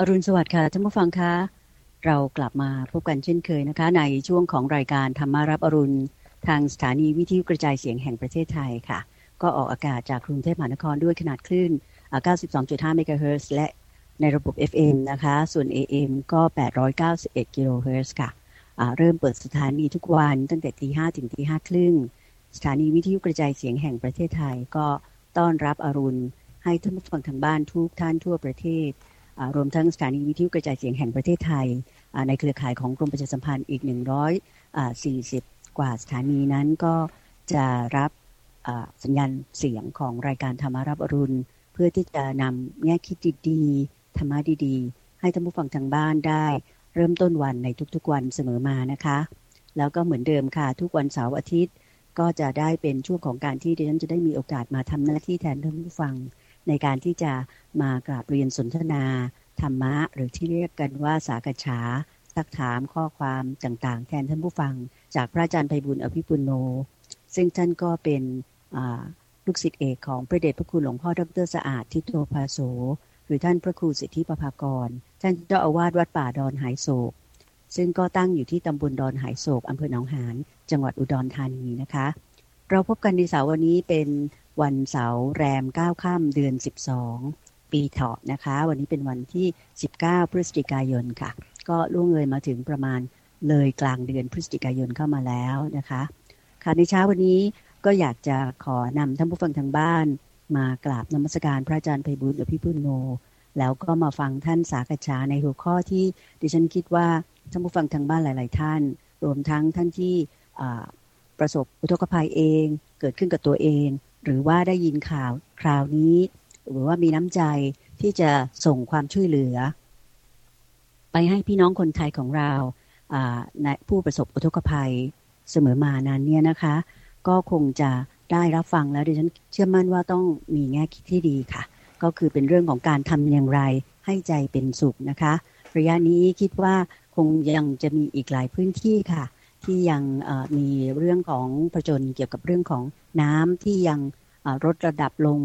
อรุณสวัสดิ์ค่ะท่านผู้ฟังคะเรากลับมาพบกันเช่นเคยนะคะ ในช่วงของรายการธรรมารับอรุณ ทางสถานีวิทยุกระจายเสียงแห่งประเทศไทยค่ะ ก็ออกอากาศจากกรุงเทพมหานครด้วยขนาดคลื่น 92.5 เมกะเฮิรตซ์และในระบบ FM นะคะ ส่วน AM ก็ 891 กิโลเฮิรตซ์ค่ะเริ่มเปิดสถานีทุกวันตั้งแต่ตีห้ถึงตีห้าครึ่งสถานีวิทยุกระจายเสียงแห่งประเทศไทย ก็ต้อนรับอรุณ ให้ท่านผู้ฟังทางบ้านทุกท่านทั่วประเทศ รวมทั้งสถานีวิทยุกระจายเสียงแห่งประเทศไทย ในเครือข่ายของกรมประชาสัมพันธ์อีก 140 กว่าสถานีนั้นก็จะรับสัญญาณเสียงของรายการธรรมารับอรุณ เพื่อที่จะนำแง่คิดดีๆธรรมะดีๆ ให้ท่านผู้ฟังทางบ้านได้ เริ่มต้นวันในทุกๆวันเสมอมานะคะ แล้วก็เหมือนเดิมค่ะ ทุกวันเสาร์อาทิตย์ก็จะได้เป็นช่วงของการที่ดิฉันจะได้มีโอกาสมาทำหน้าที่แทนท่านผู้ฟัง ในการที่จะมากราบเรียนสนทนาธรรมะ หรือที่เรียกกันว่าสากฉาซักถามข้อความต่างๆ แทนท่านผู้ฟัง จากพระอาจารย์ไพบุญอภิปุโน ซึ่งท่านก็เป็นลูกศิษย์เอกของพระเดชพระคุณหลวงพ่อดรสะอาดทิโตภาโสหรือท่านพระครูสิทธิปภากร ท่านเจ้าอาวาสวัดป่าดอนหายโศก ซึ่งก็ตั้งอยู่ที่ตำบลดอนหายโศกอำเภอหนองหานจังหวัดอุดรธานีนะคะ เราพบกันในเสาร์วันนี้เป็น วันเสาร์แรม9ค่ำเดือน12ปีเถาะนะคะ วันนี้เป็นวันที่19พฤศจิกายนค่ะ ก็ล่วงเลยมาถึงประมาณเลยกลางเดือนพฤศจิกายนเข้ามาแล้วนะคะ ค่ะในเช้าวันนี้ก็อยากจะขอนำท่านผู้ฟังทางบ้าน มากราบนมัสการพระอาจารย์ไพบุญหรือพี่พุโน แล้วก็มาฟังท่านสากฉาในหัวข้อที่ดิฉันคิดว่าท่านผู้ฟังทางบ้านหลาย ๆ ท่าน รวมทั้งท่านที่ประสบอุทกภัยเอง เกิดขึ้นกับตัวเอง หรือว่าได้ยินข่าวคราวนี้ หรือว่ามีน้ำใจที่จะส่งความช่วยเหลือ ไปให้พี่น้องคนไทยของเราในผู้ประสบอุทกภัยเสมอมานั้นเนี่ยนะคะ ก็คงจะได้รับฟังแล้วดิฉันเชื่อมั่นว่าต้องมีแง่คิดที่ดีค่ะ ก็คือเป็นเรื่องของการทำอย่างไรให้ใจเป็นสุขนะคะ ระยะนี้คิดว่าคงยังจะมีอีกหลายพื้นที่ค่ะ ที่ยังมีเรื่องของผจญเกี่ยวกับเรื่องของน้ำที่ยังลดระดับลง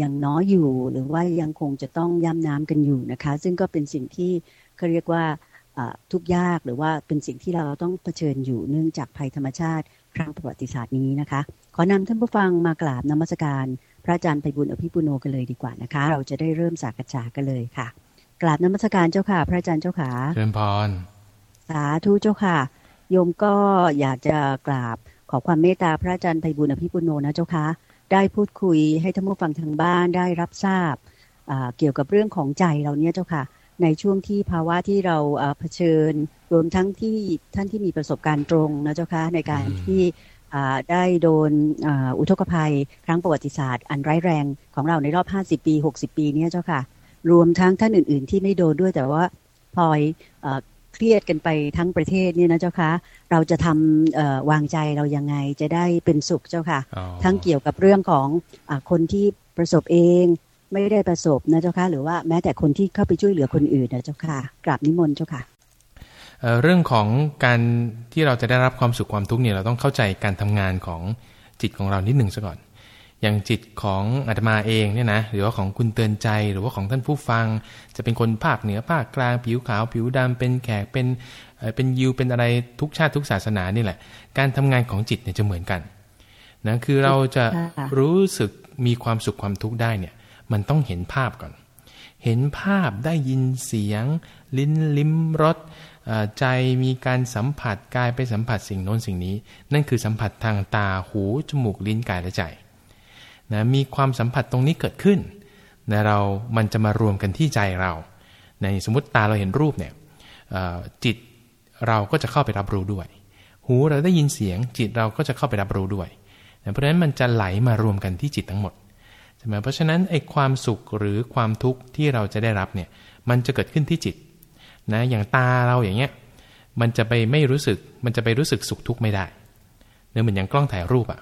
ยังน้อยอยู่ หรือว่ายังคงจะต้องย่ำน้ำกันอยู่นะคะ ซึ่งก็เป็นสิ่งที่เขาเรียกว่าทุกยากหรือว่าเป็นสิ่งที่เราต้องเผชิญอยู่เนื่องจากภัยธรรมชาติครั้งประวัติศาสตร์นี้นะคะ ขอนำท่านผู้ฟังมากราบนมัสการพระอาจารย์ไพบุญอภิปุโนกันเลยดีกว่านะคะ เราจะได้เริ่มสักษากันเลยค่ะกราบนมัสการเจ้าค่ะ พระอาจารย์เจ้าค่ะเชิญพรสาธุเจ้าค่ะ โยมก็อยากจะกราบขอความเมตตาพระอาจารย์ไพบุญอภิปุโนนะเจ้าคะได้พูดคุยให้ท่านผู้ฟังทางบ้านได้รับทราบเกี่ยวกับเรื่องของใจเราเนี้ยเจ้าค่ะในช่วงที่ภาวะที่เราเผชิญ รวมทั้งที่ท่านที่มีประสบการณ์ตรงนะเจ้าค่ะในการที่ได้โดนอุทกภัย ครั้งประวัติศาสตร์ อันร้ายแรงของเราในรอบ 50 ปี 60 ปีนี้เจ้าค่ะ รวมทั้งท่านอื่น ๆ ที่ไม่โดนด้วยแต่ว่าพลอย เครียดกันไปทั้งประเทศนี่นะเจ้าคะเราจะทำวางใจเรายังไงจะได้เป็นสุขเจ้าค่ะ ทั้งเกี่ยวกับเรื่องของอคนที่ประสบเองไม่ได้ประสบนะเจ้าค่ะหรือว่าแม้แต่คนที่เข้าไปช่วยเหลือคนอื่นนะเจ้าค่ะกราบนิมนต์เจ้าค่ะเรื่องของการที่เราจะได้รับความสุขความทุกข์เนี่ยเราต้องเข้าใจการทำงานของจิตของเรานิดหนึ่งซะก่อน อย่างจิตของอาตมาเองเนี่ยนะหรือว่าของคุณเตือนใจหรือว่าของท่านผู้ฟัง จะเป็นคนภาคเหนือภาคกลางผิวขาวผิวดำเป็นแขกเป็นเป็นยิวเป็นอะไรทุกชาติทุกศาสนานี่แหละ การทำงานของจิตเนี่ยจะเหมือนกันนะคือเราจะรู้สึกมีความสุขความทุกข์ได้เนี่ย มันต้องเห็นภาพก่อน เห็นภาพได้ยินเสียง ลิ้นลิ้มรสใจมีการสัมผัสกายไปสัมผัสสิ่งโน้นสิ่งนี้ นั่นคือสัมผัสทางตาหูจมูกลิ้นกายและใจ นะมีความสัมผัสตรงนี้เกิดขึ้นนะเรา มันจะมารวมกันที่ใจเราในสมมติตาเราเห็นรูปเนี่ยจิตเราก็จะเข้าไปรับรู้ด้วย หูเราได้ยินเสียง จิตเราก็จะเข้าไปรับรู้ด้วยนะเพราะฉะนั้นมันจะไหลมารวมกันที่จิตทั้งหมดใช่ไหมเพราะฉะนั้นไอ้ความสุขหรือความทุกข์ที่เราจะได้รับเนี่ยมันจะเกิดขึ้นที่จิตนะอย่างตาเราอย่างเงี้ยมันจะไปไม่รู้สึกมันจะไปรู้สึกสุขทุกข์ไม่ได้เนื่อเหมือนอย่างกล้องถ่ายรูปอะ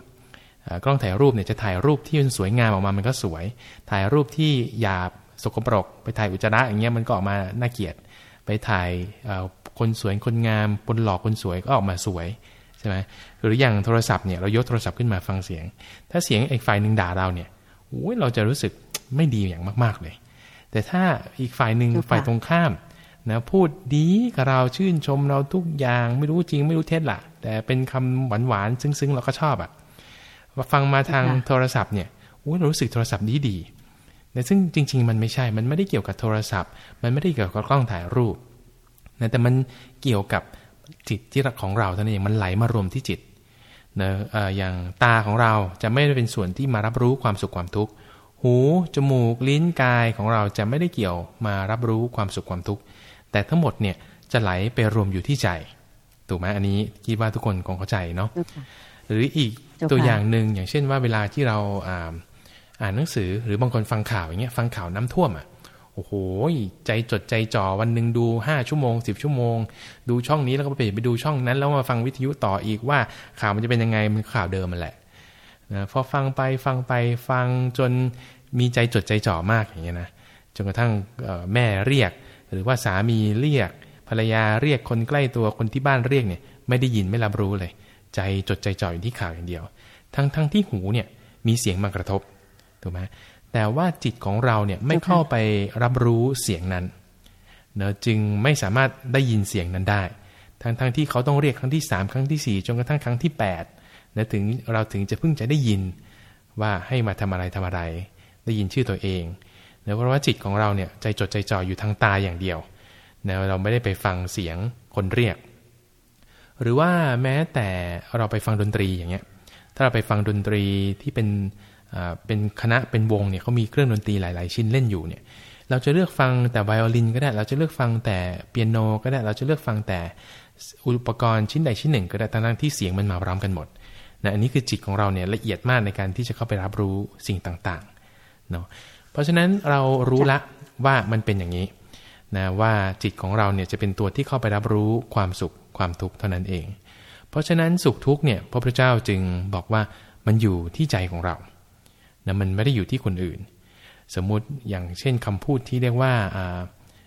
กล้องถ่ายรูปเนี่ยจะถ่ายรูปที่มันสวยงามออกมามันก็สวย ถ่ายรูปที่หยาบสกปรก ไปถ่ายอุจจาระอย่างเงี้ยมันก็ออกมาน่าเกลียด ไปถ่ายคนสวยคนงามคนหล่อคนสวยก็ออกมาสวยใช่ไหมหรืออย่างโทรศัพท์เนี่ยเรายกโทรศัพท์ขึ้นมาฟังเสียง ถ้าเสียงอีกฝ่ายหนึ่งด่าเราเนี่ยโอ้ยเราจะรู้สึกไม่ดีอย่างมาก ๆเลย แต่ถ้าอีกฝ่ายหนึ่งฝ่ายตรงข้ามนะพูดดีกับเราชื่นชมเราทุกอย่างไม่รู้จริงไม่รู้เท็จละแต่เป็นคำหวานหวานซึ้งๆเราก็ชอบอะ่ะ ฟังมาทางโทรศัพท์เนี่ยอุ้ยรู้สึกโทรศัพท์ดีดีแต่ซึ่งจริง ๆ มันไม่ใช่ มันไม่ได้เกี่ยวกับโทรศัพท์ มันไม่ได้เกี่ยวกับกล้องถ่ายรูปนะแต่มันเกี่ยวกับจิตที่ของเราเท่านั้นเองมันไหลมารวมที่จิตนะอย่างตาของเราจะไม่ได้เป็นส่วนที่มารับรู้ความสุขความทุกข์ หู จมูก ลิ้น กายของเราจะไม่ได้เกี่ยวมารับรู้ความสุขความทุกข์ แต่ทั้งหมดเนี่ยจะไหลไปรวมอยู่ที่ใจ ถูกไหมอันนี้คิดว่าทุกคนคงเข้าใจเนาะ หรืออีกตัวอย่างหนึ่งอย่างเช่นว่าเวลาที่เราอ่านหนังสือหรือบางคนฟังข่าวอย่างเงี้ยฟังข่าวน้ำท่วมอะโอ้โหใจจดใจจ่อวันหนึ่งดูห้าชั่วโมงสิบชั่วโมง ดูช่องนี้แล้วก็ไปไปดูช่องนั้น แล้วมาฟังวิทยุต่ออีกว่าข่าวมันจะเป็นยังไงมันข่าวเดิมมันแหละนะพอฟังไปฟังไปฟังจนมีใจจดใจจ่อมากอย่างเงี้ยนะจนกระทั่งแม่เรียก หรือว่าสามีเรียก ภรรยาเรียกคนใกล้ตัวคนที่บ้านเรียกเนี่ย ไม่ได้ยินไม่รับรู้เลย ใจจดใจจ่ออยู่ที่ข่าวอย่างเดียว ทั้งทั้งที่หูเนี่ยมีเสียงมากระทบถูกไหมแต่ว่าจิตของเราเนี่ยไม่เข้าไปรับรู้เสียงนั้นเนอะจึงไม่สามารถได้ยินเสียงนั้นได้ ทั้งทั้งที่เขาต้องเรียกครั้งที่สามครั้งที่สี่จนกระทั่งครั้งที่แปดนะถึงเราถึงจะเพิ่งจะได้ยินว่าให้มาทำอะไรทำอะไร ได้ยินชื่อตัวเองเนะเพราะว่าจิตของเราเนี่ยใจจดใจจ่ออยู่ทางตาอย่างเดียวนะเราไม่ได้ไปฟังเสียงคนเรียก หรือว่าแม้แต่เราไปฟังดนตรีอย่างเงี้ย ถ้าเราไปฟังดนตรีที่เป็นเป็นคณะเป็นวงเนี่ยเขามีเครื่องดนตรีหลาย ๆ ชิ้นเล่นอยู่เนี่ย เราจะเลือกฟังแต่ไวโอลินก็ได้ เราจะเลือกฟังแต่เปียโนก็ได้ เราจะเลือกฟังแต่อุปกรณ์ชิ้นใดชิ้นหนึ่ง ก็ได้ทั้งที่เสียงมันมาพร้อมกันหมดนะอันนี้คือจิตของเราเนี่ยละเอียดมากในการที่จะเข้าไปรับรู้สิ่งต่างๆเนาะเพราะฉะนั้นเรารู้ละว่ามันเป็นอย่างนี้ นะว่าจิตของเราเนี่ยจะเป็นตัวที่เข้าไปรับรู้ความสุขความทุกข์เท่านั้นเอง เพราะฉะนั้นสุขทุกข์เนี่ยพระพุทธเจ้าจึงบอกว่ามันอยู่ที่ใจของเรานะมันไม่ได้อยู่ที่คนอื่น สมมุติอย่างเช่นคำพูดที่เรียกว่า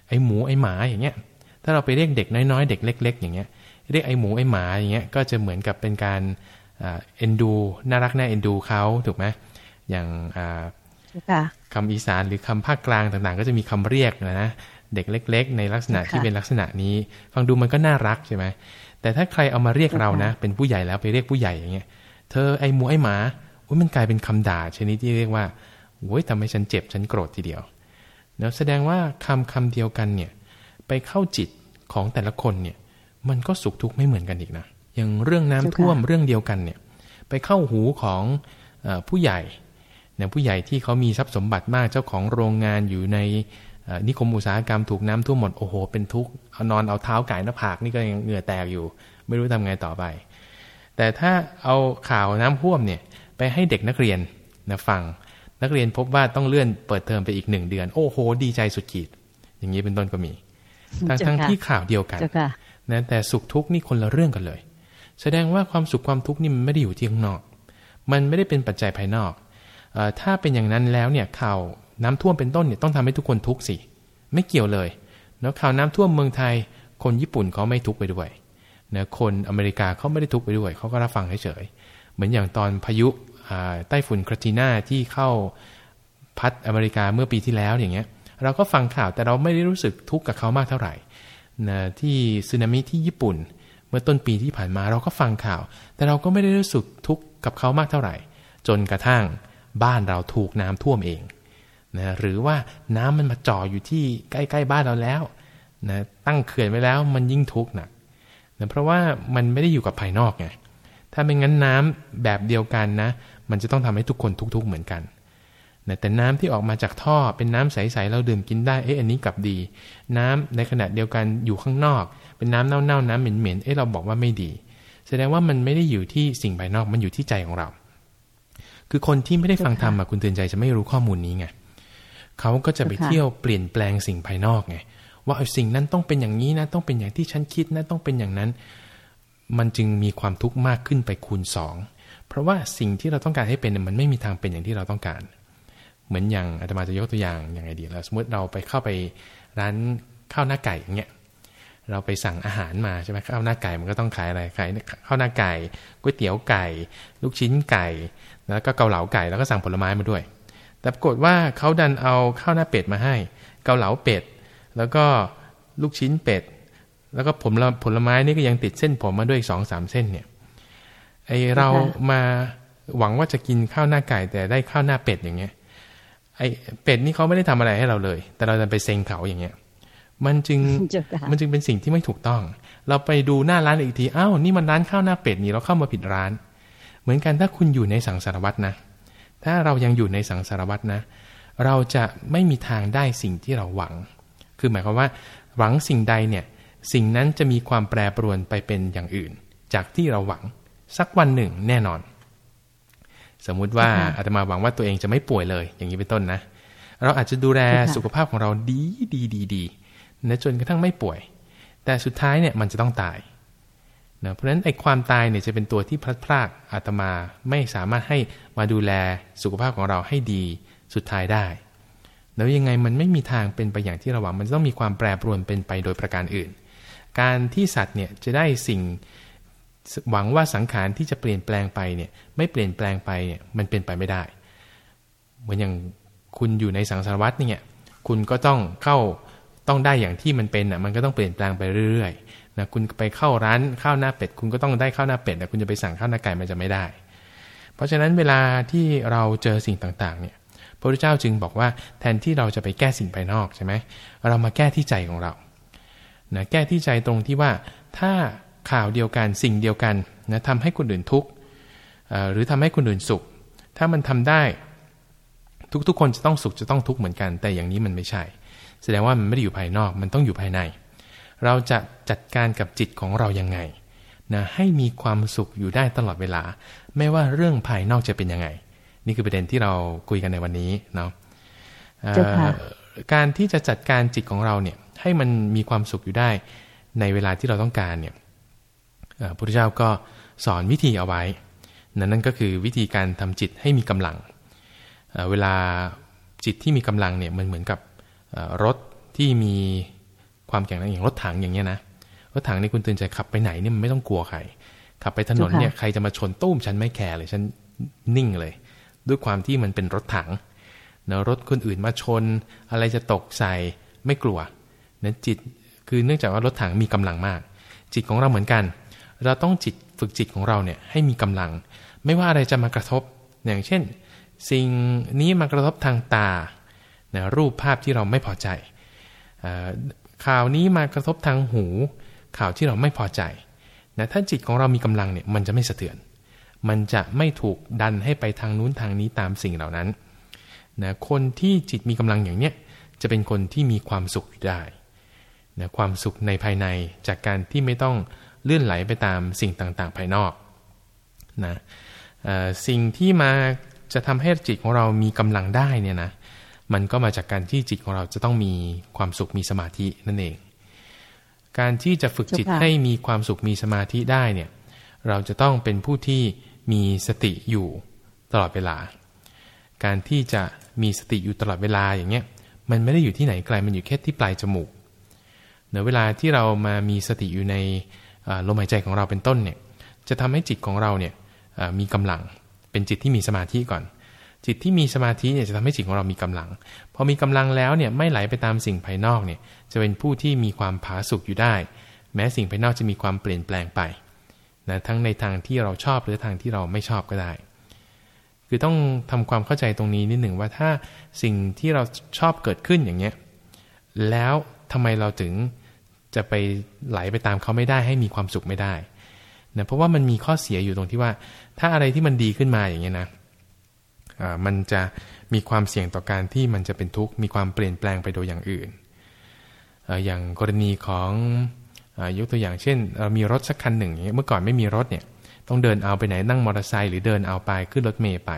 ไอ้หมูไอ้หมาอย่างเงี้ยถ้าเราไปเรียกเด็กน้อยๆ เด็กเล็ก ๆ อย่างเงี้ยเรียกไอ้หมูไอ้หมาอย่างเงี้ยก็จะเหมือนกับเป็นการเอ็นดูน่ารักน่าเอ็นดูเขาถูกไหมอย่างคำอีสานหรือคำภาคกลางต่างๆ ก็จะมีคำเรียกนะนะ เด็กเล็ก ๆ ในลักษณะที่เป็นลักษณะนี้ ฟังดูมันก็น่ารักใช่ไหมแต่ถ้าใครเอามาเรียกเรานะ เป็นผู้ใหญ่แล้วไปเรียกผู้ใหญ่อย่างเงี้ย เธอไอ้หมูไอ้หมามันกลายเป็นคำด่าชนิดที่เรียกว่าโอ้ยทำให้ฉันเจ็บฉันโกรธทีเดียวแล้วแสดงว่าคำคำเดียวกันเนี่ย ไปเข้าจิตของแต่ละคนเนี่ย มันก็สุขทุกข์ไม่เหมือนกันอีกนะอย่างเรื่องน้ำท่วมเรื่องเดียวกันเนี่ย ไปเข้าหูของอผู้ใหญ่เนี่ยผู้ใหญ่ที่เขามีทรัพย์สมบัติมากเจ้าของโรงงานอยู่ใน นิคมอุตสาหกรรมถูกน้ำท่วมหมดโอ้โห เป็นทุกข์เอานอนเอาเท้าไก่หน้าผากนี่ก็ยังเหงื่อแตกอยู่ ไม่รู้ทำไงต่อไป แต่ถ้าเอาข่าวน้ำท่วมเนี่ยไปให้เด็กนักเรียนนะฟังนักเรียนพบว่าต้องเลื่อนเปิดเทอมไปอีกหนึ่งเดือน โอ้โห ดีใจสุดขีด อย่างนี้เป็นต้นก็มีทั้งทั้งที่ข่าวเดียวกันนะแต่สุขทุกข์นี่คนละเรื่องกันเลย แสดงว่าความสุขความทุกข์นี่มันไม่ได้อยู่ที่ข้างนอก มันไม่ได้เป็นปัจจัยภายนอกอถ้าเป็นอย่างนั้นแล้วเนี่ยข่าว น้ำท่วมเป็นต้นเนี่ยต้องทำให้ทุกคนทุกข์สิ ไม่เกี่ยวเลยแล้วข่าวน้ำท่วมเมืองไทย คนญี่ปุ่นเขาไม่ทุกข์ไปด้วยนะคนอเมริกาเขาไม่ได้ทุกข์ไปด้วยเขาก็รับฟังเฉยเหมือนอย่างตอนพายุใต้ฝุ่นคราติน่าที่เข้าพัดอเมริกาเมื่อปีที่แล้วอย่างเงี้ย เราก็ฟังข่าวแต่เราไม่ได้รู้สึกทุกข์กับเขามากเท่าไหร่นะที่สึนามิที่ญี่ปุ่น เมื่อต้นปีที่ผ่านมาเราก็ฟังข่าว แต่เราก็ไม่ได้รู้สึกทุกข์กับเขามากเท่าไหร่ จนกระทั่งบ้านเราถูกน้ำท่วมเอง นะหรือว่าน้ำมันมาจ่ออยู่ที่ใกล้ๆบ้านเราแล้วนะตั้งเขื่อนไว้แล้วมันยิ่งทุกข์หนักนะเพราะว่ามันไม่ได้อยู่กับภายนอกไงถ้าไม่งั้นน้ำแบบเดียวกันนะ มันจะต้องทำให้ทุกคนทุกๆเหมือนกันนะแต่น้ำที่ออกมาจากท่อเป็นน้ำใสๆเราดื่มกินได้เอ๊ะอันนี้กลับดี น้ำในขณะเดียวกันอยู่ข้างนอก เป็นน้ำเน่าๆน้ำเหม็นๆเอ๊ะเราบอกว่าไม่ดี แสดงว่ามันไม่ได้อยู่ที่สิ่งภายนอกมันอยู่ที่ใจของเรา คือคนที่ไม่ได้ฟังธรรมคุณเตือนใจจะไม่รู้ข้อมูลนี้ไง เขาก็จะไปเที่ยวเปลี่ยนแปลงสิ่งภายนอกไงว่าสิ่งนั้นต้องเป็นอย่างนี้นะ ต้องเป็นอย่างที่ฉันคิดนะต้องเป็นอย่างนั้น มันจึงมีความทุกข์มากขึ้นไปคูณสองเพราะว่าสิ่งที่เราต้องการให้เป็นมันไม่มีทางเป็นอย่างที่เราต้องการ เหมือนอย่างอาตมาจะยกตัวอย่างอย่างไรดีแล้วสมมติเราไปเข้าไปร้านข้าวหน้าไก่อย่างเงี้ยเราไปสั่งอาหารมาใช่ไหมข้าวหน้าไก่มันก็ต้องขายอะไรขายข้าวหน้าไก่ก๋วยเตี๋ยวไก่ ลูกชิ้นไก่ แล้วก็เกาเหลาไก่แล้วก็สั่งผลไม้มาด้วย แต่ปรากฏว่าเขาดันเอาข้าวหน้าเป็ดมาให้ เกาเหลาเป็ด แล้วก็ลูกชิ้นเป็ด แล้วก็ผลผลไม้นี่ก็ยังติดเส้นผมมาด้วยอีกสองสามเส้นเนี่ยไอเรามาหวังว่าจะกินข้าวหน้าไก่แต่ได้ข้าวหน้าเป็ดอย่างเงี้ยไอเป็ดนี่เขาไม่ได้ทำอะไรให้เราเลย แต่เราจะไปเซ็งเขาอย่างเงี้ย มันจึงมันจึงเป็นสิ่งที่ไม่ถูกต้อง เราไปดูหน้าร้านอีกทีอ้าวนี่มันร้านข้าวหน้าเป็ดนี่เราเข้ามาผิดร้าน เหมือนกันถ้าคุณอยู่ในสังสารวัตรนะ ถ้าเรายังอยู่ในสังสารวัตรนะ เราจะไม่มีทางได้สิ่งที่เราหวัง คือหมายความว่า หวังสิ่งใดเนี่ยสิ่งนั้นจะมีความแปรปรวนไปเป็นอย่างอื่น จากที่เราหวังสักวันหนึ่งแน่นอน สมมุติว่าอาตมาหวังว่าตัวเองจะไม่ป่วยเลย อย่างนี้เป็นต้นนะ เราอาจจะดูแลสุขภาพของเราดีดีดีดีนะจนกระทั่งไม่ป่วย แต่สุดท้ายเนี่ยมันจะต้องตาย นะเพราะฉะนั้นไอ้ความตายเนี่ยจะเป็นตัวที่พลัดพรากอาตมาไม่สามารถให้มาดูแลสุขภาพของเราให้ดีสุดท้ายได้ แล้วยังไงมันไม่มีทางเป็นไปอย่างที่เราหวังมันต้องมีความแปรปรวนเป็นไปโดยประการอื่น การที่สัตว์เนี่ยจะได้สิ่งหวังว่าสังขารที่จะเปลี่ยนแปลงไปเนี่ยไม่เปลี่ยนแปลงไปเนี่ยมันเป็นไปไม่ได้ เหมือนอย่างคุณอยู่ในสังสารวัตรเนี่ยคุณก็ต้องเข้าต้องได้อย่างที่มันเป็นอะมันก็ต้องเปลี่ยนแปลงไปเรื่อยๆ นะคุณไปเข้าร้านข้าวหน้าเป็ด คุณก็ต้องได้ข้าวหน้าเป็ดแต่คุณจะไปสั่งข้าวหน้าไก่มันจะไม่ได้ เพราะฉะนั้นเวลาที่เราเจอสิ่งต่างๆ เนี่ยพระพุทธเจ้าจึงบอกว่าแทนที่เราจะไปแก้สิ่งภายนอกใช่ไหมเรามาแก้ที่ใจของเรานะแก้ที่ใจตรงที่ว่าถ้าข่าวเดียวกันสิ่งเดียวกันนะทำให้คนอื่นทุกข์หรือทำให้คนอื่นสุข ถ้ามันทำได้ทุกๆ คนจะต้องสุขจะต้องทุกข์เหมือนกัน แต่อย่างนี้มันไม่ใช่ แสดงว่ามันไม่ได้อยู่ภายนอก มันต้องอยู่ภายใน เราจะจัดการกับจิตของเรายังไงนะให้มีความสุขอยู่ได้ตลอดเวลา ไม่ว่าเรื่องภายนอกจะเป็นยังไง นี่คือประเด็นที่เราคุยกันในวันนี้เนาะการที่จะจัดการจิตของเราเนี่ย ให้มันมีความสุขอยู่ได้ในเวลาที่เราต้องการเนี่ยพระพุทธเจ้าก็สอนวิธีเอาไว้ นั่นก็คือวิธีการทำจิตให้มีกำลัง เวลาจิตที่มีกำลังเนี่ยมันเหมือนกับรถที่มี ความแข็งแรงอย่างรถถังอย่างเงี้ยนะรถถังนี่คุณตื่นใจขับไปไหนนี่มันไม่ต้องกลัวใคร ขับไปถนนเนี่ยใครจะมาชนตุ้มฉันไม่แคร์เลยฉันนิ่งเลย ด้วยความที่มันเป็นรถถังเนะรถคนอื่นมาชน อะไรจะตกใส่ไม่กลัวนั้นจิตคือเนื่องจากว่ารถถังมีกำลังมาก จิตของเราเหมือนกัน เราต้องจิตฝึกจิตของเราเนี่ยให้มีกำลัง ไม่ว่าอะไรจะมากระทบ อย่างเช่น สิ่งนี้มากระทบทางตานะรูปภาพที่เราไม่พอใจ ข่าวนี้มากระทบทางหู ข่าวที่เราไม่พอใจนะถ้าจิตของเรามีกำลังเนี่ยมันจะไม่สะเทือน มันจะไม่ถูกดันให้ไปทางนู้นทางนี้ตามสิ่งเหล่านั้นนะคนที่จิตมีกำลังอย่างเนี้ยจะเป็นคนที่มีความสุขได้นะความสุขในภายในจากการที่ไม่ต้องเลื่อนไหลไปตามสิ่งต่างๆ ภายนอกนะสิ่งที่มาจะทำให้จิตของเรามีกำลังได้เนี่ยนะ มันก็มาจากการที่จิตของเราจะต้องมีความสุขมีสมาธินั่นเอง การที่จะฝึกจิตให้มีความสุขมีสมาธิได้เนี่ย เราจะต้องเป็นผู้ที่มีสติอยู่ตลอดเวลา การที่จะมีสติอยู่ตลอดเวลาอย่างเงี้ย มันไม่ได้อยู่ที่ไหนไกล มันอยู่แค่ที่ปลายจมูกเนเวลาที่เรามามีสติอยู่ในลมหายใจของเราเป็นต้นเนี่ย จะทำให้จิตของเราเนี่ยมีกำลัง เป็นจิตที่มีสมาธิก่อน จิตที่มีสมาธิเนี่ยจะทำให้จิตของเรามีกำลัง พอมีกำลังแล้วเนี่ยไม่ไหลไปตามสิ่งภายนอกเนี่ยจะเป็นผู้ที่มีความผาสุกอยู่ได้ แม้สิ่งภายนอกจะมีความเปลี่ยนแปลงไปนะทั้งในทางที่เราชอบหรือทางที่เราไม่ชอบก็ได้ คือต้องทำความเข้าใจตรงนี้นิดหนึ่งว่าถ้าสิ่งที่เราชอบเกิดขึ้นอย่างเงี้ยแล้วทำไมเราถึงจะไปไหลไปตามเขาไม่ได้ให้มีความสุขไม่ได้นะเพราะว่ามันมีข้อเสียอยู่ตรงที่ว่า ถ้าอะไรที่มันดีขึ้นมาอย่างเงี้ยนะ มันจะมีความเสี่ยงต่อการที่มันจะเป็นทุกข์ มีความเปลี่ยนแปลงไปโดยอย่างอื่น อย่างกรณีของยกตัวอย่างเช่นเรามีรถสักคันหนึ่งเมื่อก่อนไม่มีรถเนี่ยต้องเดินเอาไปไหนนั่งมอเตอร์ไซค์หรือเดินเอาไปขึ้นรถเมย์ไป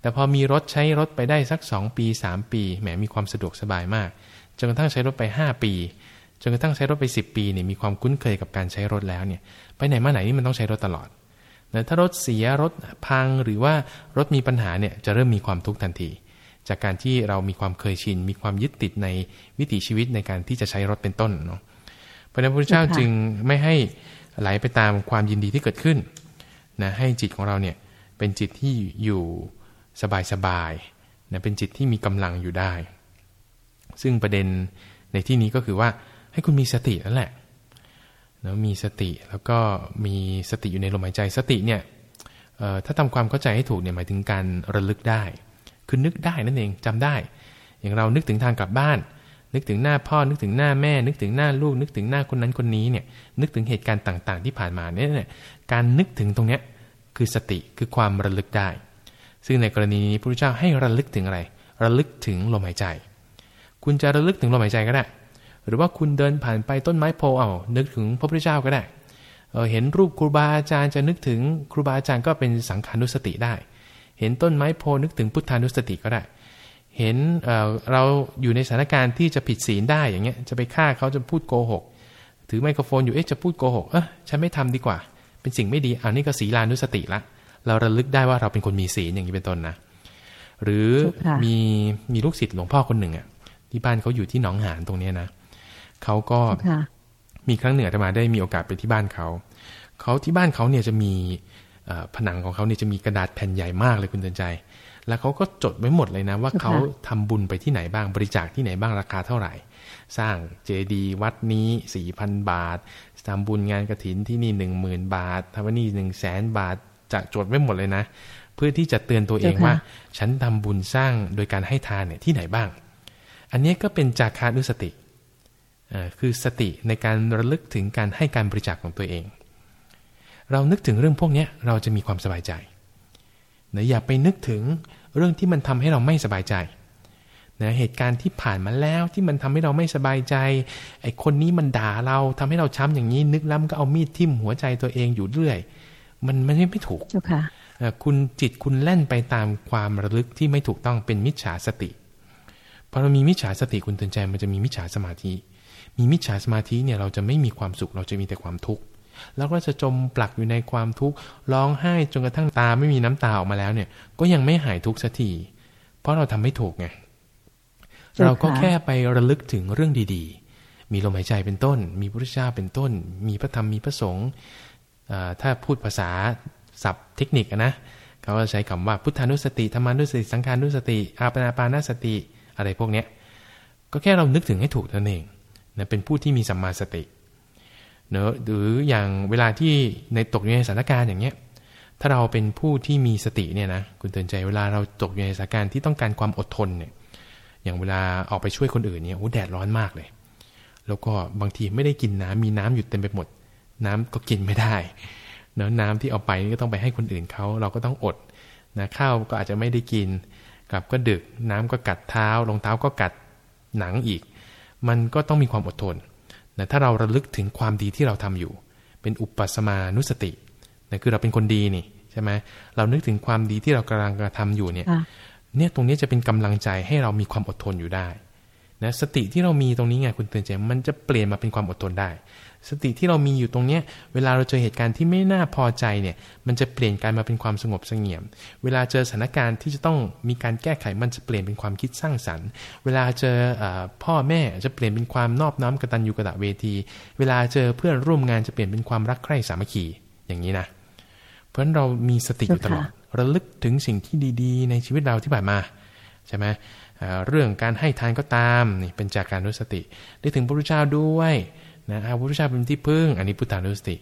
แต่พอมีรถใช้รถไปได้สัก 2 ปี 3 ปีแหมมีความสะดวกสบายมากจนกระทั่งใช้รถไป 5 ปีจนกระทั่งใช้รถไป 10 ปีเนี่ยมีความคุ้นเคยกับการใช้รถแล้วเนี่ยไปไหนมาไหนนี่มันต้องใช้รถตลอด นะถ้ารถเสียรถพังหรือว่ารถมีปัญหาเนี่ยจะเริ่มมีความทุกข์ทันที จากการที่เรามีความเคยชิน มีความยึดติดในวิถีชีวิตในการที่จะใช้รถเป็นต้นเนาะพระพุทธเจ้าจึงไม่ให้ไหลไปตามความยินดีที่เกิดขึ้นนะให้จิตของเราเนี่ยเป็นจิตที่อยู่สบายๆนะเป็นจิตที่มีกำลังอยู่ได้ ซึ่งประเด็นในที่นี้ก็คือว่าให้คุณมีสตินั่นแหละ แล้วมีสติแล้วก็มีสติอยู่ในลมหายใจสติเนี่ยถ้าทำความเข้าใจให้ถูกเนี่ยหมายถึงการระลึกได้ คือนึกได้นั่นเองจำได้ อย่างเรานึกถึงทางกลับบ้าน นึกถึงหน้าพ่อ นึกถึงหน้าแม่ นึกถึงหน้าลูก นึกถึงหน้าคนนั้นคนนี้เนี่ยนึกถึงเหตุการณ์ต่างๆ ที่ผ่านมาเนี่ยการนึกถึงตรงเนี้ยคือสติคือความระลึกได้ ซึ่งในกรณีนี้พระพุทธเจ้าให้ระลึกถึงอะไร ระลึกถึงลมหายใจ คุณจะระลึกถึงลมหายใจก็ได้ หรือว่าคุณเดินผ่านไปต้นไม้โพเอานึกถึงพระพุทธเจ้าก็ได้เเห็นรูปครูบาอาจารย์จะนึกถึงครูบาอาจารย์ก็เป็นสังขานุสติได้ เห็นต้นไม้โพนึกถึงพุทธานุสติก็ได้ เห็นเเราอยู่ในสถานการณ์ที่จะผิดศีลได้อย่างเงี้ยจะไปฆ่าเขาจะพูดโกหกถือไมโครโฟนอยู่เอ๊ะจะพูดโกหกเออฉันไม่ทำดีกว่า เป็นสิ่งไม่ดีอันนี้ก็ศีลานุสติละเราระลึกได้ว่าเราเป็นคนมีศีลอย่างนี้เป็นต้นนะหรือมีมีลูกศิษย์หลวงพ่อคนหนึ่งอะที่บ้านเขาอยู่ที่หนองหานตรงเนี้ยนะ เขาก็มีครั้งหนึ่งอาตมาได้มีโอกาสไปที่บ้านเขาเขาที่บ้านเขาเนี่ยจะมีผนังของเขาเนี่ยจะมีกระดาษแผ่นใหญ่มากเลยคุณเตือนใจ แล้วเขาก็จดไว้หมดเลยนะ ว่าเขาทำบุญไปที่ไหนบ้างบริจาคที่ไหนบ้างราคาเท่าไหร่ สร้างเจดีย์วัดนี้สี่พันบาททำบุญงานกระถินที่นี่หนึ่งหมื่นบาททำวันนี้หนึ่งแสนบาทจะจดไว้หมดเลยนะ เพื่อที่จะเตือนตัวเองว่า ฉันทำบุญสร้างโดยการให้ทานเนี่ยที่ไหนบ้าง อันนี้ก็เป็นจาคานุสติ คือสติในการระลึกถึงการให้การบริจาคของตัวเอง เรานึกถึงเรื่องพวกนี้เราจะมีความสบายใจนะอย่าไปนึกถึงเรื่องที่มันทำให้เราไม่สบายใจนะเหตุการณ์ที่ผ่านมาแล้วที่มันทำให้เราไม่สบายใจไอ้คนนี้มันด่าเราทำให้เราช้ำอย่างนี้ นึกล้ำก็เอามีดทิ่มหัวใจตัวเองอยู่เรื่อย มันไม่ไม่ถูกเจ้าค่ะคุณจิตคุณแล่นไปตามความระลึกที่ไม่ถูกต้องเป็นมิจฉาสติพอเรามีมิจฉาสติคุณตื่นใจมันจะมีมิจฉาสมาธิ มีมิจฉาสมาธิเนี่ยเราจะไม่มีความสุขเราจะมีแต่ความทุกข์แล้วก็จะจมปลักอยู่ในความทุกข์ร้องไห้จนกระทั่งตาไม่มีน้ำตาออกมาแล้วเนี่ย ก็ยังไม่หายทุกข์สักทีเพราะเราทำไม่ถูกไงเราก็แค่ไประลึกถึงเรื่องดีๆ มีลมหายใจเป็นต้น มีพระเจ้าเป็นต้น มีพระธรรมมีพระสงฆ์ถ้าพูดภาษาศัพท์เทคนิคนะเขาก็ใช้คำว่าพุทธานุสติธรรมานุสติ สังขานุสติ อาปนาปานาสติ อะไรพวกเนี้ยก็แค่เรานึกถึงให้ถูกนั่นเอง นะเป็นผู้ที่มีสัมมาสติเนอะหรืออย่างเวลาที่ในตกอยู่ในสถานการณ์อย่างเงี้ยถ้าเราเป็นผู้ที่มีสติเนี่ยนะคุณเตือนใจเวลาเราตกอยู่ในสถานการณ์ที่ต้องการความอดทนเนี่ยอย่างเวลาออกไปช่วยคนอื่นเนี่ยโอ้แดดร้อนมากเลย แล้วก็บางทีไม่ได้กินน้ำมีน้ำอยู่เต็มไปหมด น้ำก็กินไม่ได้เนอะน้ำที่เอาไปก็ต้องไปให้คนอื่นเขาเราก็ต้องอดนะข้าวก็อาจจะไม่ได้กินกลับก็ดึกน้ำก็กัดเท้ารองเท้าก็กัดหนังอีก มันก็ต้องมีความอดทนนะถ้าเราระลึกถึงความดีที่เราทำอยู่ เป็นอุปสมานุสตินะคือเราเป็นคนดีนี่ใช่ไหมเรานึกถึงความดีที่เรากำลังกระทำอยู่เนี่ย เนี่ยตรงนี้จะเป็นกำลังใจให้เรามีความอดทนอยู่ได้นะสติที่เรามีตรงนี้ไงคุณเตือนใจมันจะเปลี่ยนมาเป็นความอดทนได้ สติที่เรามีอยู่ตรงเนี้ยเวลาเราเจอเหตุการณ์ที่ไม่น่าพอใจเนี่ย มันจะเปลี่ยนกลายมาเป็นความสงบสงเงียม เวลาเจอสถานการณ์ที่จะต้องมีการแก้ไขมันจะเปลี่ยนเป็นความคิดสร้างสรรค์ เวลาเจอพ่อแม่จะเปลี่ยนเป็นความนอบน้อมกตัญญูกตเวที เวลาเจอเพื่อนร่วมงานจะเปลี่ยนเป็นความรักใคร่สามัคคีอย่างนี้นะ เพราะฉะนั้นเรามีสติอยู่ตลอดระลึกถึงสิ่งที่ดีๆ ในชีวิตเราที่ผ่านมาใช่ไหมเรื่องการให้ทานก็ตามนี่เป็นจากการรู้สติได้ถึงพระพุทธเจ้าด้วย นะพระพุทธเจ้าเป็นที่พึ่ง อันนี้พุทธานุสติ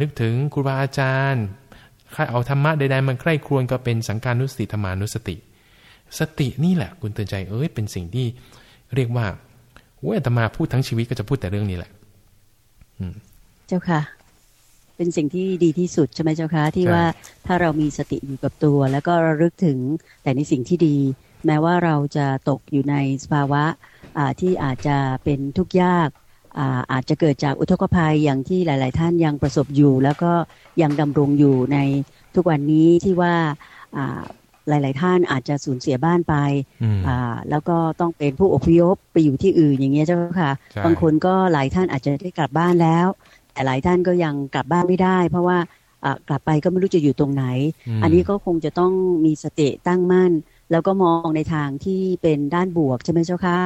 นึกถึงครูบาอาจารย์ใครเอาธรรมะใดๆมันใคร่ครวญก็เป็นสังการนุสติธรรมานุสติ สตินี่แหละคุณเตือนใจเอ้ยเป็นสิ่งที่เรียกว่าเว้ยธรรมาพูดทั้งชีวิตก็จะพูดแต่เรื่องนี้แหละเจ้าค่ะ เป็นสิ่งที่ดีที่สุดใช่ไหมเจ้าค่ะที่ว่าถ้าเรามีสติอยู่กับตัว แล้วก็ระลึกถึงแต่ในสิ่งที่ดี แม้ว่าเราจะตกอยู่ในสภาวะที่อาจจะเป็นทุกข์ยาก อาจจะเกิดจากอุทกภัยอย่างที่หลาย ๆ ท่านยังประสบอยู่ แล้วก็ยังดำรงอยู่ในทุกวันนี้ที่ว่าหลาย ๆ ท่านอาจจะสูญเสียบ้านไปแล้วก็ต้องเป็นผู้อพยพไปอยู่ที่อื่นอย่างเงี้ยเจ้าค่ะ บางคนก็หลายท่านอาจจะได้กลับบ้านแล้ว แต่หลายท่านก็ยังกลับบ้านไม่ได้ เพราะว่ากลับไปก็ไม่รู้จะอยู่ตรงไหน อันนี้ก็คงจะต้องมีสติตั้งมั่น แล้วก็มองในทางที่เป็นด้านบวกใช่ไหมเจ้าคะ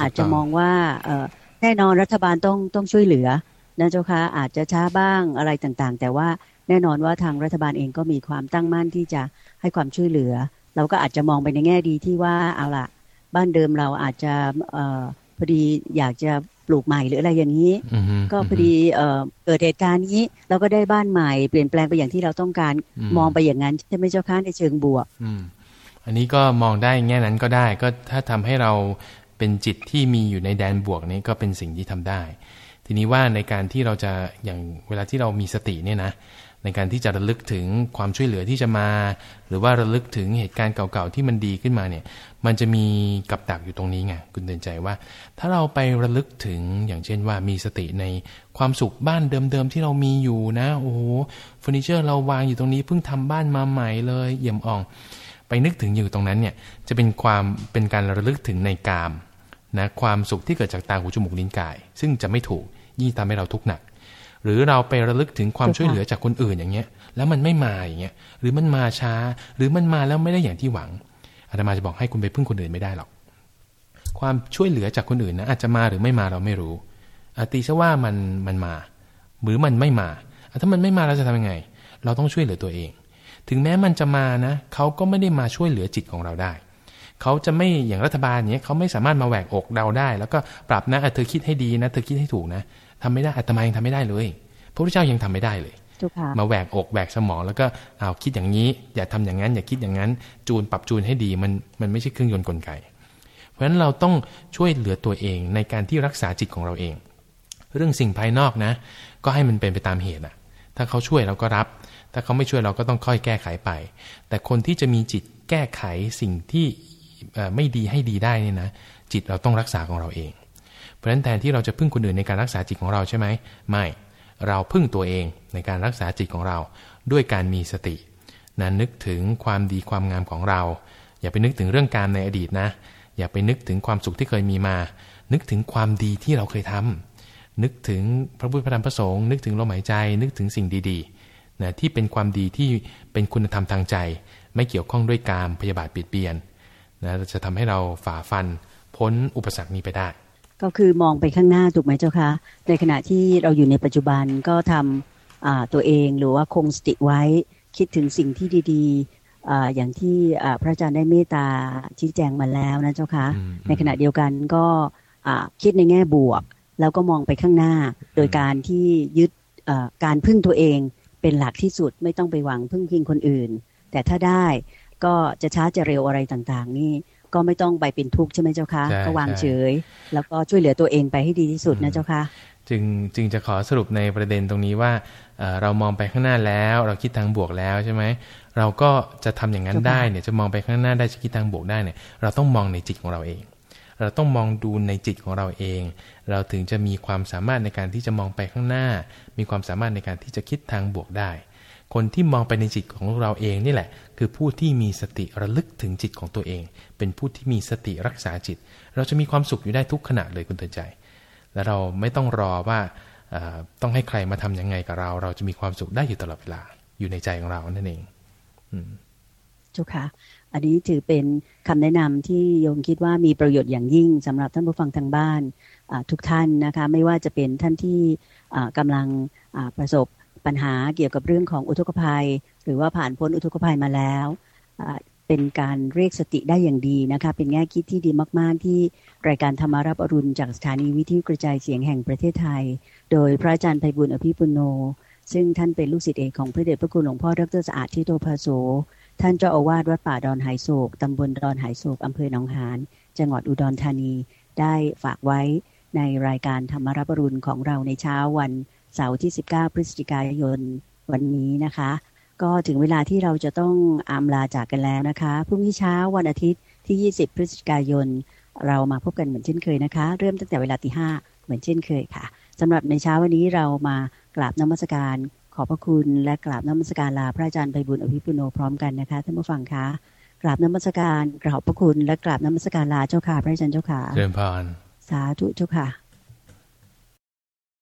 อาจจะมองว่า แน่นอนรัฐบาลต้องต้องช่วยเหลือนะเจ้าคะอาจจะช้าบ้างอะไรต่างๆ แต่ว่าแน่นอนว่าทางรัฐบาลเองก็มีความตั้งมั่นที่จะให้ความช่วยเหลือ เราก็อาจจะมองไปในแง่ดีที่ว่าเอาละบ้านเดิมเราอาจจะเออพอดีอยากจะปลูกใหม่หรืออะไรอย่างนี้ ก็พอดีเเกิดเหตุการณ์นี้ เราก็ได้บ้านใหม่เปลี่ยนแปลงไปอย่างที่เราต้องการมองไปอย่างนั้นใช่ไหมเจ้าค่ะในเชิงบวกอันนี้ก็มองได้แง่นั้นก็ได้ก็ถ้าทำให้เรา เป็นจิตที่มีอยู่ในแดนบวกนี้ก็เป็นสิ่งที่ทำได้ ทีนี้ว่าในการที่เราจะอย่างเวลาที่เรามีสติเนี่ยนะในการที่จะระลึกถึงความช่วยเหลือที่จะมา หรือว่าระลึกถึงเหตุการณ์เก่าๆที่มันดีขึ้นมาเนี่ย มันจะมีกับดักอยู่ตรงนี้ไงคุณเตือนใจว่า ถ้าเราไประลึกถึงอย่างเช่นว่ามีสติในความสุขบ้านเดิมๆที่เรามีอยู่นะโอ้โหเฟอร์นิเจอร์เราวางอยู่ตรงนี้เพิ่งทำบ้านมาใหม่เลยเยี่ยมอ่อง ไปนึกถึงอยู่ตรงนั้นเนี่ยจะเป็นความเป็นการระลึกถึงในกาม นะความสุขที่เกิดจากตาหูจมูกลิ้นกาย ซึ่งจะไม่ถูกยิ่งทำให้เราทุกข์หนัก หรือเราไประลึกถึงความช่วยเหลือจากคนอื่นอย่างเงี้ย แล้วมันไม่มาอย่างเงี้ยหรือมันมาช้า หรือมันมาแล้วไม่ได้อย่างที่หวังอาตมาจะบอกให้คุณไปพึ่งคนอื่นไม่ได้หรอก ความช่วยเหลือจากคนอื่นนะอาจจะมาหรือไม่มาเราไม่รู้อาตีซะว่ามันมันมา หรือมันไม่มาถ้ามันไม่มาเราจะทำยังไง เราต้องช่วยเหลือตัวเอง ถึงแม้มันจะมานะเขาก็ไม่ได้มาช่วยเหลือจิตของเราได้ เขาจะไม่อย่างรัฐบาลเนี้ยเขาไม่สามารถมาแหวกอกเราได้ แล้วก็ปรับนะเธอคิดให้ดีนะเธอคิดให้ถูกนะทำไม่ได้อาตมายังทำไม่ได้เลยพระพุทธเจ้ายังทำไม่ได้เลยมาแหวกอกแหวกสมองแล้วก็เอาคิดอย่างนี้ อย่าทำอย่างนั้น อย่าคิดอย่างนั้น จูนปรับจูนให้ดีมันมันไม่ใช่เครื่องยนต์กลไก เพราะฉะนั้นเราต้องช่วยเหลือตัวเองในการที่รักษาจิตของเราเอง เรื่องสิ่งภายนอกนะ ก็ให้มันเป็นไปตามเหตุอะ ถ้าเขาช่วยเราก็รับ ถ้าเขาไม่ช่วยเราก็ต้องค่อยแก้ไขไป แต่คนที่จะมีจิตแก้ไขสิ่งที่ ไม่ดีให้ดีได้นี่นะจิตเราต้องรักษาของเราเอง เพราะฉะนั้นแทนที่เราจะพึ่งคนอื่นในการรักษาจิตของเราใช่ไหมไม่เราพึ่งตัวเองในการรักษาจิตของเรา ด้วยการมีสตินะนึกถึงความดีความงามของเรา อย่าไปนึกถึงเรื่องการในอดีตนะ อย่าไปนึกถึงความสุขที่เคยมีมา นึกถึงความดีที่เราเคยทำนึกถึงพระพุทธพระธรรมพระสงฆ์นึกถึงลมหายใจ นึกถึงสิ่งดีๆนะที่เป็นความดีที่เป็นคุณธรรมทางใจ ไม่เกี่ยวข้องด้วยกามพยาบาทเปียดเบียน นะจะทำให้เราฝ่าฟันพ้นอุปสรรคนี้ไปได้ ก็คือมองไปข้างหน้าถูกไหมเจ้าคะในขณะที่เราอยู่ในปัจจุบันก็ทำตัวเองหรือว่าคงสติไว้คิดถึงสิ่งที่ดีๆอย่างที่พระอาจารย์ได้เมตตาชี้แจงมาแล้วนะเจ้าคะในขณะเดียวกันก็คิดในแง่บวก แล้วก็มองไปข้างหน้า โดยการที่ยึดการพึ่งตัวเองเป็นหลักที่สุดไม่ต้องไปหวังพึ่งพิงคนอื่น แต่ถ้าได้ ก็จะช้าจะเร็วอะไรต่างๆ นี่ก็ไม่ต้องไปเป็นทุกข์ใช่ไหมเจ้าคะก็วางเฉย แล้วก็ช่วยเหลือตัวเองไปให้ดีที่สุดนะเจ้าคะจึงจึงจะขอสรุปในประเด็นตรงนี้ว่าเรามองไปข้างหน้าแล้ว เราคิดทางบวกแล้วใช่ไหมเราก็จะทำอย่างนั้นได้เนี่ยจะมองไปข้างหน้าได้จะคิดทางบวกได้เนี่ยเราต้องมองในจิตของเราเอง เราต้องมองดูในจิตของเราเอง เราถึงจะมีความสามารถในการที่จะมองไปข้างหน้า มีความสามารถในการที่จะคิดทางบวกได้ คนที่มองไปในจิตของเราเองนี่แหละ คือผู้ที่มีสติระลึกถึงจิตของตัวเอง เป็นผู้ที่มีสติรักษาจิต เราจะมีความสุขอยู่ได้ทุกขณะเลยคุณเตือนใจ และเราไม่ต้องรอว่าต้องให้ใครมาทํำยังไงกับเรา เราจะมีความสุขได้อยู่ตลอดเวลาอยู่ในใจของเรานั่นเองจุค่ะ อันนี้ถือเป็นคำแนะนำที่โยมคิดว่ามีประโยชน์อย่างยิ่งสำหรับท่านผู้ฟังทางบ้านทุกท่านนะคะ ไม่ว่าจะเป็นท่านที่กำลังประสบ ปัญหาเกี่ยวกับเรื่องของอุทกภัย หรือว่าผ่านพ้นอุทกภัยมาแล้วเป็นการเรียกสติได้อย่างดีนะคะเป็นแง่คิดที่ดีมาก ๆ ที่รายการธรรมารับอรุณจากสถานีวิทยุกระจายเสียงแห่งประเทศไทย โดยพระอาจารย์ไพบุญอภิปุโน ซึ่งท่านเป็นลูกศิษย์เอกของพระเดชพระคุณหลวงพ่อดรสะอาดทิโตภาโสท่านเจ้าอาวาสวัดป่าดอนไหโศกตำบลดอนไหโศกอำเภอหนองหานจังหวัดอุดรธานีได้ฝากไว้ในรายการธรรมารับอรุณของเราในเช้าวัน เสาร์ที่ 19 พฤศจิกายนวันนี้นะคะ ก็ถึงเวลาที่เราจะต้องอำลาจากกันแล้วนะคะ พรุ่งนี้เช้าวันอาทิตย์ที่ 20 พฤศจิกายน เรามาพบกันเหมือนเช่นเคยนะคะ เริ่มตั้งแต่เวลาตีห้าเหมือนเช่นเคยค่ะสำหรับในเช้าวันนี้เรามากราบนมัสการขอบพระคุณและกราบนมัสการลาพระอาจารย์ไพบุญอภิปุโนพร้อมกันนะคะท่านผู้ฟังคะกราบนมัสการกราบพระคุณและกราบนมัสการลาเจ้าค่ะพระอาจารย์เจ้าค่ะเจริญพรสาธุเจ้าค่ะ